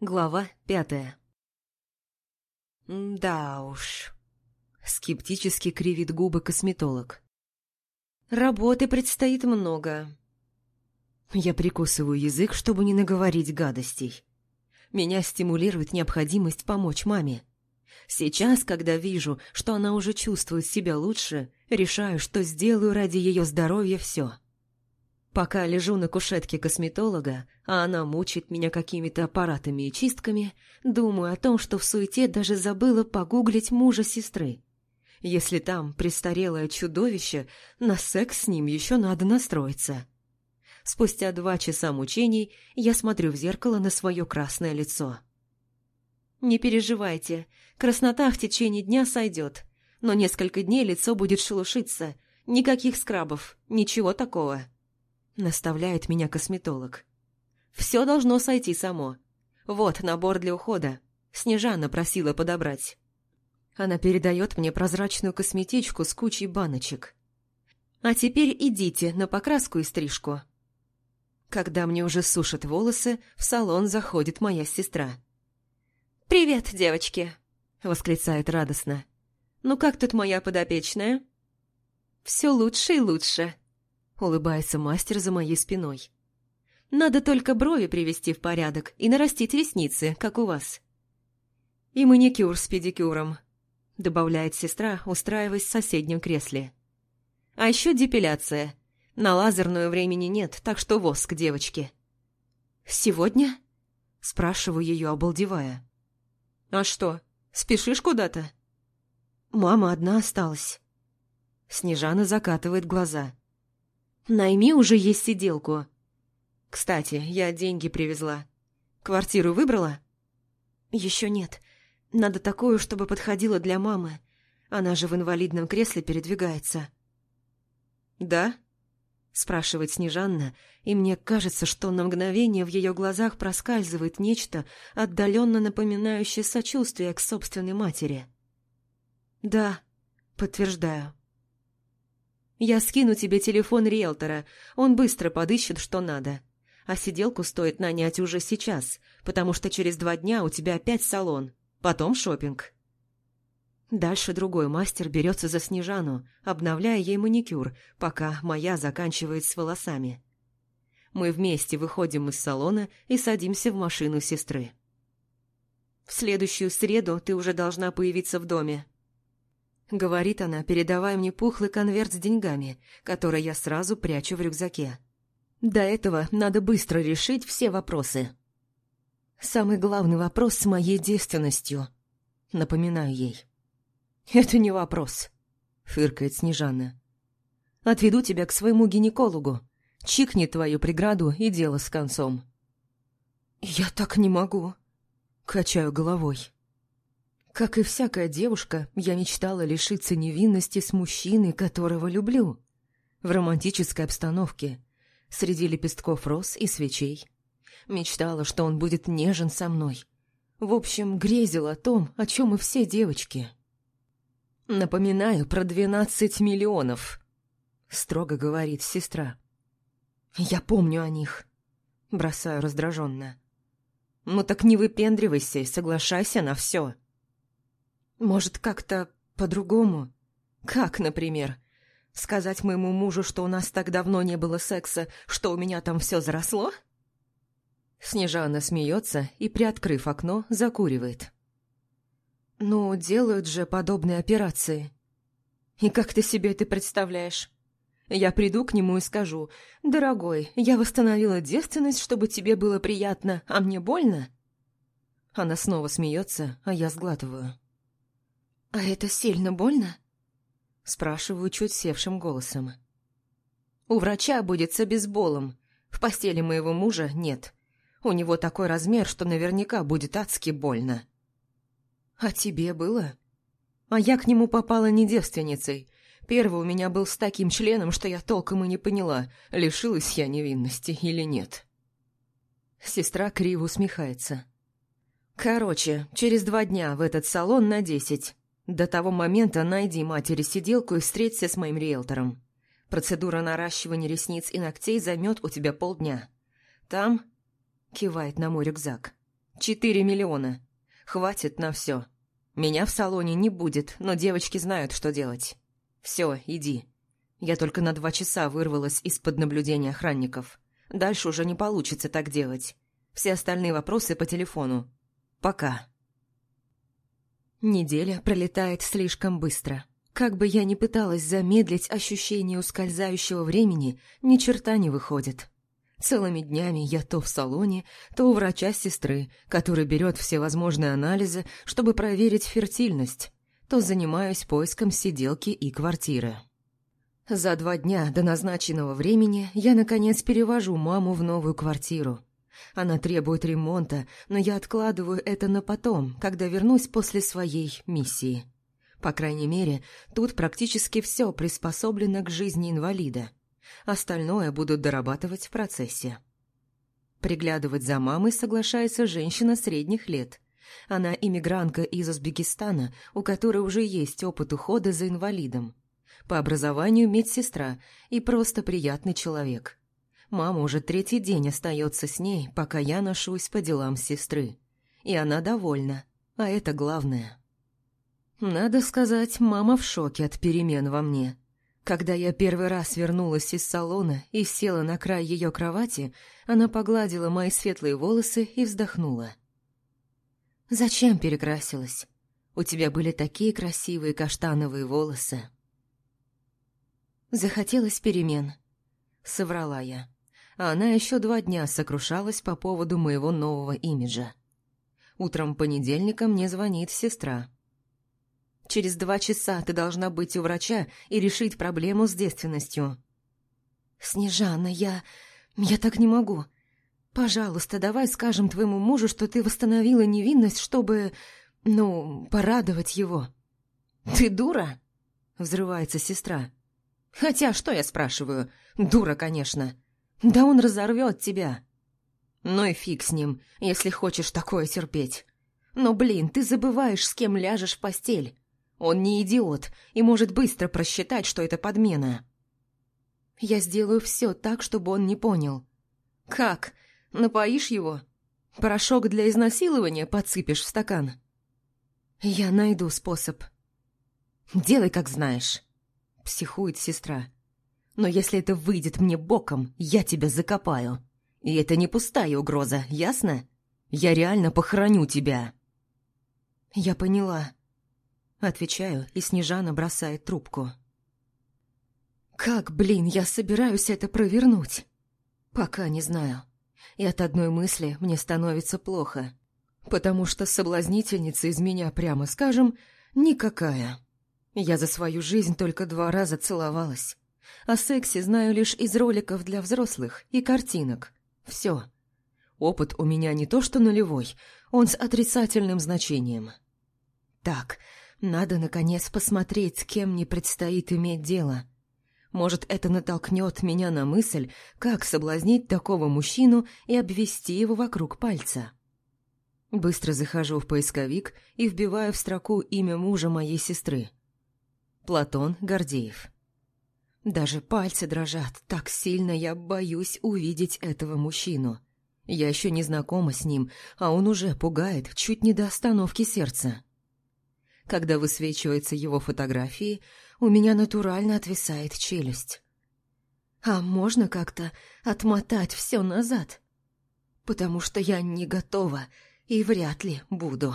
Глава пятая «Да уж», — скептически кривит губы косметолог. «Работы предстоит много». Я прикусываю язык, чтобы не наговорить гадостей. Меня стимулирует необходимость помочь маме. Сейчас, когда вижу, что она уже чувствует себя лучше, решаю, что сделаю ради ее здоровья все. Пока лежу на кушетке косметолога, а она мучает меня какими-то аппаратами и чистками, думаю о том, что в суете даже забыла погуглить мужа сестры. Если там престарелое чудовище, на секс с ним еще надо настроиться. Спустя два часа мучений я смотрю в зеркало на свое красное лицо. «Не переживайте, краснота в течение дня сойдет, но несколько дней лицо будет шелушиться, никаких скрабов, ничего такого» наставляет меня косметолог. Все должно сойти само. Вот набор для ухода. Снежана просила подобрать. Она передает мне прозрачную косметичку с кучей баночек. А теперь идите на покраску и стрижку. Когда мне уже сушат волосы, в салон заходит моя сестра. «Привет, девочки!» — восклицает радостно. «Ну как тут моя подопечная?» «Все лучше и лучше», Улыбается мастер за моей спиной. Надо только брови привести в порядок и нарастить ресницы, как у вас. И маникюр с педикюром, добавляет сестра, устраиваясь в соседнем кресле. А еще депиляция. На лазерную времени нет, так что воск девочки. «Сегодня?» – спрашиваю ее, обалдевая. «А что, спешишь куда-то?» «Мама одна осталась». Снежана закатывает глаза. Найми уже есть сиделку. Кстати, я деньги привезла. Квартиру выбрала? Еще нет. Надо такую, чтобы подходила для мамы. Она же в инвалидном кресле передвигается. Да? Спрашивает Снежанна, и мне кажется, что на мгновение в ее глазах проскальзывает нечто, отдаленно напоминающее сочувствие к собственной матери. Да, подтверждаю. Я скину тебе телефон риэлтора, он быстро подыщет, что надо. А сиделку стоит нанять уже сейчас, потому что через два дня у тебя опять салон, потом шопинг. Дальше другой мастер берется за Снежану, обновляя ей маникюр, пока моя заканчивает с волосами. Мы вместе выходим из салона и садимся в машину сестры. В следующую среду ты уже должна появиться в доме, Говорит она, передавая мне пухлый конверт с деньгами, который я сразу прячу в рюкзаке. До этого надо быстро решить все вопросы. Самый главный вопрос с моей девственностью. Напоминаю ей. «Это не вопрос», — фыркает Снежана. «Отведу тебя к своему гинекологу. Чикни твою преграду и дело с концом». «Я так не могу», — качаю головой. Как и всякая девушка, я мечтала лишиться невинности с мужчиной, которого люблю. В романтической обстановке, среди лепестков роз и свечей. Мечтала, что он будет нежен со мной. В общем, грезила о том, о чем и все девочки. «Напоминаю про двенадцать миллионов», — строго говорит сестра. «Я помню о них», — бросаю раздраженно. «Ну так не выпендривайся и соглашайся на все». Может, как-то по-другому? Как, например? Сказать моему мужу, что у нас так давно не было секса, что у меня там все заросло? Снежана смеется и, приоткрыв окно, закуривает. «Ну, делают же подобные операции. И как ты себе это представляешь? Я приду к нему и скажу, «Дорогой, я восстановила девственность, чтобы тебе было приятно, а мне больно?» Она снова смеется, а я сглатываю. «А это сильно больно?» Спрашиваю чуть севшим голосом. «У врача будет с обезболом. В постели моего мужа нет. У него такой размер, что наверняка будет адски больно». «А тебе было?» «А я к нему попала не девственницей. Первый у меня был с таким членом, что я толком и не поняла, лишилась я невинности или нет». Сестра криво усмехается. «Короче, через два дня в этот салон на десять. До того момента найди матери сиделку и встреться с моим риэлтором. Процедура наращивания ресниц и ногтей займет у тебя полдня. Там...» — кивает на мой рюкзак. Четыре миллиона. Хватит на все. Меня в салоне не будет, но девочки знают, что делать. Все, иди. Я только на два часа вырвалась из-под наблюдения охранников. Дальше уже не получится так делать. Все остальные вопросы по телефону. Пока. Неделя пролетает слишком быстро. Как бы я ни пыталась замедлить ощущение ускользающего времени, ни черта не выходит. Целыми днями я то в салоне, то у врача сестры, который берет все возможные анализы, чтобы проверить фертильность, то занимаюсь поиском сиделки и квартиры. За два дня до назначенного времени я, наконец, перевожу маму в новую квартиру. Она требует ремонта, но я откладываю это на потом, когда вернусь после своей миссии. По крайней мере, тут практически все приспособлено к жизни инвалида. Остальное будут дорабатывать в процессе. Приглядывать за мамой соглашается женщина средних лет. Она иммигрантка из Узбекистана, у которой уже есть опыт ухода за инвалидом. По образованию медсестра и просто приятный человек. Мама уже третий день остается с ней, пока я ношусь по делам сестры. И она довольна, а это главное. Надо сказать, мама в шоке от перемен во мне. Когда я первый раз вернулась из салона и села на край ее кровати, она погладила мои светлые волосы и вздохнула. «Зачем перекрасилась? У тебя были такие красивые каштановые волосы». «Захотелось перемен», — соврала я. А она еще два дня сокрушалась по поводу моего нового имиджа. Утром понедельника мне звонит сестра. Через два часа ты должна быть у врача и решить проблему с девственностью». «Снежана, я... я так не могу. Пожалуйста, давай скажем твоему мужу, что ты восстановила невинность, чтобы... ну, порадовать его». «Ты дура?» — взрывается сестра. «Хотя, что я спрашиваю? Дура, конечно. Да он разорвет тебя». «Ну и фиг с ним, если хочешь такое терпеть. Но, блин, ты забываешь, с кем ляжешь в постель. Он не идиот и может быстро просчитать, что это подмена. Я сделаю все так, чтобы он не понял. Как? Напоишь его? Порошок для изнасилования подсыпешь в стакан? Я найду способ. Делай, как знаешь. Психует сестра. Но если это выйдет мне боком, я тебя закопаю. И это не пустая угроза, ясно? Я реально похороню тебя. Я поняла. Отвечаю, и Снежана бросает трубку. Как, блин, я собираюсь это провернуть? Пока не знаю. И от одной мысли мне становится плохо. Потому что соблазнительница из меня, прямо скажем, никакая. Я за свою жизнь только два раза целовалась. О сексе знаю лишь из роликов для взрослых и картинок. Все. Опыт у меня не то что нулевой, он с отрицательным значением. Так, надо, наконец, посмотреть, с кем мне предстоит иметь дело. Может, это натолкнет меня на мысль, как соблазнить такого мужчину и обвести его вокруг пальца. Быстро захожу в поисковик и вбиваю в строку имя мужа моей сестры. Платон Гордеев. Даже пальцы дрожат, так сильно я боюсь увидеть этого мужчину. Я еще не знакома с ним, а он уже пугает чуть не до остановки сердца. Когда высвечиваются его фотографии, у меня натурально отвисает челюсть. А можно как-то отмотать все назад? Потому что я не готова и вряд ли буду.